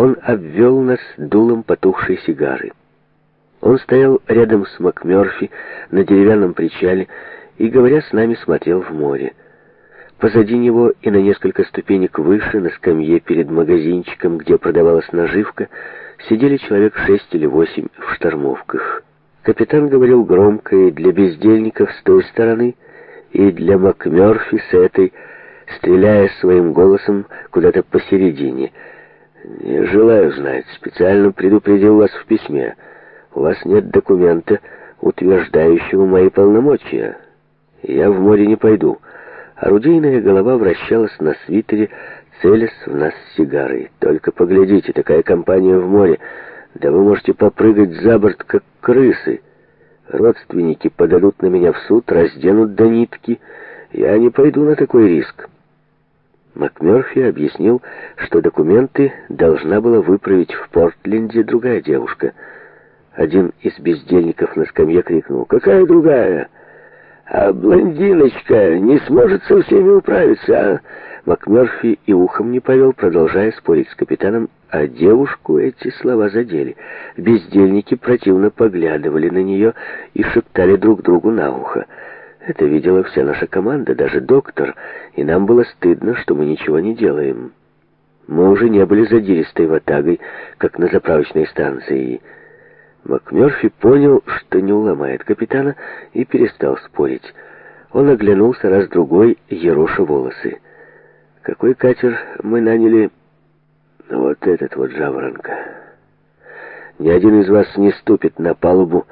Он обвел нас дулом потухшей сигары. Он стоял рядом с МакМерфи на деревянном причале и, говоря с нами, смотрел в море. Позади него и на несколько ступенек выше, на скамье перед магазинчиком, где продавалась наживка, сидели человек шесть или восемь в штормовках. Капитан говорил громко и для бездельников с той стороны, и для МакМерфи с этой, стреляя своим голосом куда-то посередине — «Не желаю знать. Специально предупредил вас в письме. У вас нет документа, утверждающего мои полномочия. Я в море не пойду». Орудийная голова вращалась на свитере, целясь в нас сигарой. «Только поглядите, такая компания в море. Да вы можете попрыгать за борт, как крысы. Родственники подадут на меня в суд, разденут до нитки. Я не пойду на такой риск». МакМёрфи объяснил, что документы должна была выправить в Портленде другая девушка. Один из бездельников на скамье крикнул «Какая другая?» «А блондиночка не сможет со всеми управиться, а?» МакМёрфи и ухом не повел, продолжая спорить с капитаном, а девушку эти слова задели. Бездельники противно поглядывали на нее и шептали друг другу на ухо. Это видела вся наша команда, даже доктор, и нам было стыдно, что мы ничего не делаем. Мы уже не были задиристой ватагой, как на заправочной станции. МакМёрфи понял, что не уломает капитана, и перестал спорить. Он оглянулся раз-другой, ероша волосы. «Какой катер мы наняли?» «Вот этот вот жаворонка. Ни один из вас не ступит на палубу,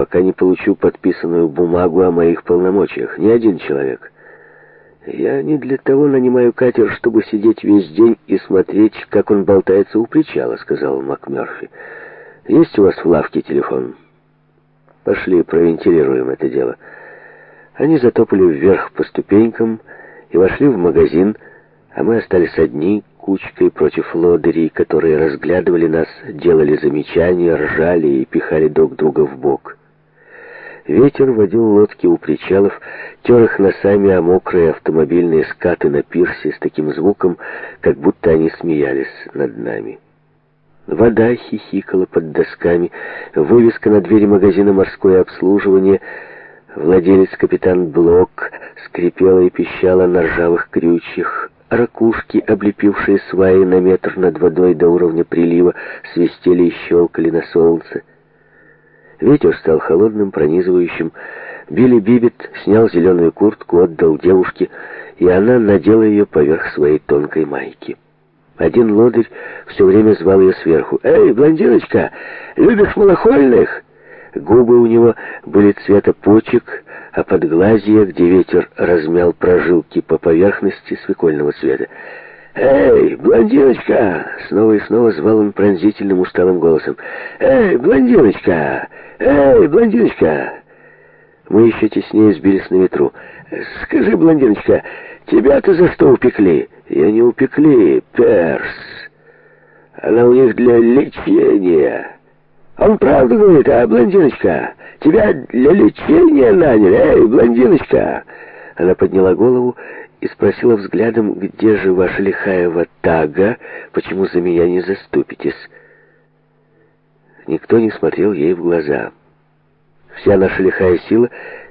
пока не получу подписанную бумагу о моих полномочиях. Ни один человек. Я не для того нанимаю катер, чтобы сидеть весь день и смотреть, как он болтается у причала, сказал МакМерфи. Есть у вас в лавке телефон? Пошли, провентилируем это дело. Они затопали вверх по ступенькам и вошли в магазин, а мы остались одни, кучкой против лодырей, которые разглядывали нас, делали замечания, ржали и пихали друг друга в бок. Ветер водил лодки у причалов, тер их носами о мокрые автомобильные скаты на пирсе с таким звуком, как будто они смеялись над нами. Вода хихикала под досками, вывеска на двери магазина «Морское обслуживание» Владелец капитан Блок скрипела и пищала на ржавых крючьях. Ракушки, облепившие сваи на метр над водой до уровня прилива, свистели и щелкали на солнце. Ветер стал холодным, пронизывающим. Билли Бибет снял зеленую куртку, отдал девушке, и она надела ее поверх своей тонкой майки. Один лодырь все время звал ее сверху. «Эй, блондиночка, любишь малохольных?» Губы у него были цвета почек, а подглазья, где ветер размял прожилки по поверхности, свекольного цвета. «Эй, блондиночка!» — снова и снова звал он пронзительным усталым голосом. «Эй, блондиночка! Эй, блондиночка!» Мы еще теснее сбились на ветру. «Скажи, блондиночка, тебя-то за что упекли?» «Я не упекли, перс. Она у них для лечения». «Он правду говорит, а, блондиночка? Тебя для лечения наняли, эй, блондиночка!» Она подняла голову и спросила взглядом, где же ваша лихая ватага, почему за меня не заступитесь. Никто не смотрел ей в глаза. Вся наша лихая сила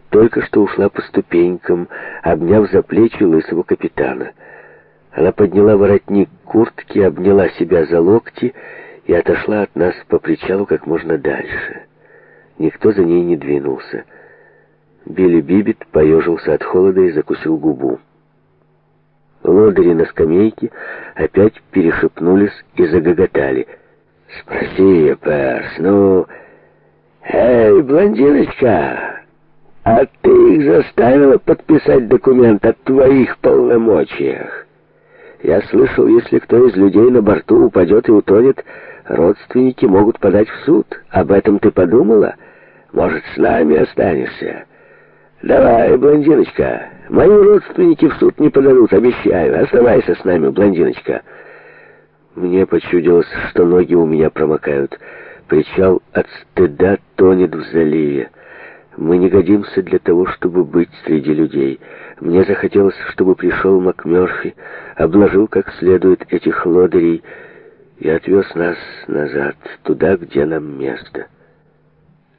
только что ушла по ступенькам, обняв за плечи лысого капитана. Она подняла воротник куртки, обняла себя за локти и отошла от нас по причалу как можно дальше. Никто за ней не двинулся. Билли Бибит поежился от холода и закусил губу. Лодыри на скамейке опять перешепнулись и загоготали. «Спроси, Перс, ну...» «Эй, блондиночка, а ты их заставила подписать документ о твоих полномочиях?» «Я слышал, если кто из людей на борту упадет и утонет, родственники могут подать в суд. Об этом ты подумала? Может, с нами останешься?» «Давай, блондиночка, мои родственники в суд не подадут, обещаю. Оставайся с нами, блондиночка». Мне почудилось, что ноги у меня промокают. Причал от стыда тонет в заливе. Мы не годимся для того, чтобы быть среди людей. Мне захотелось, чтобы пришел Макмёрфи, обложил как следует этих лодырей и отвез нас назад, туда, где нам место».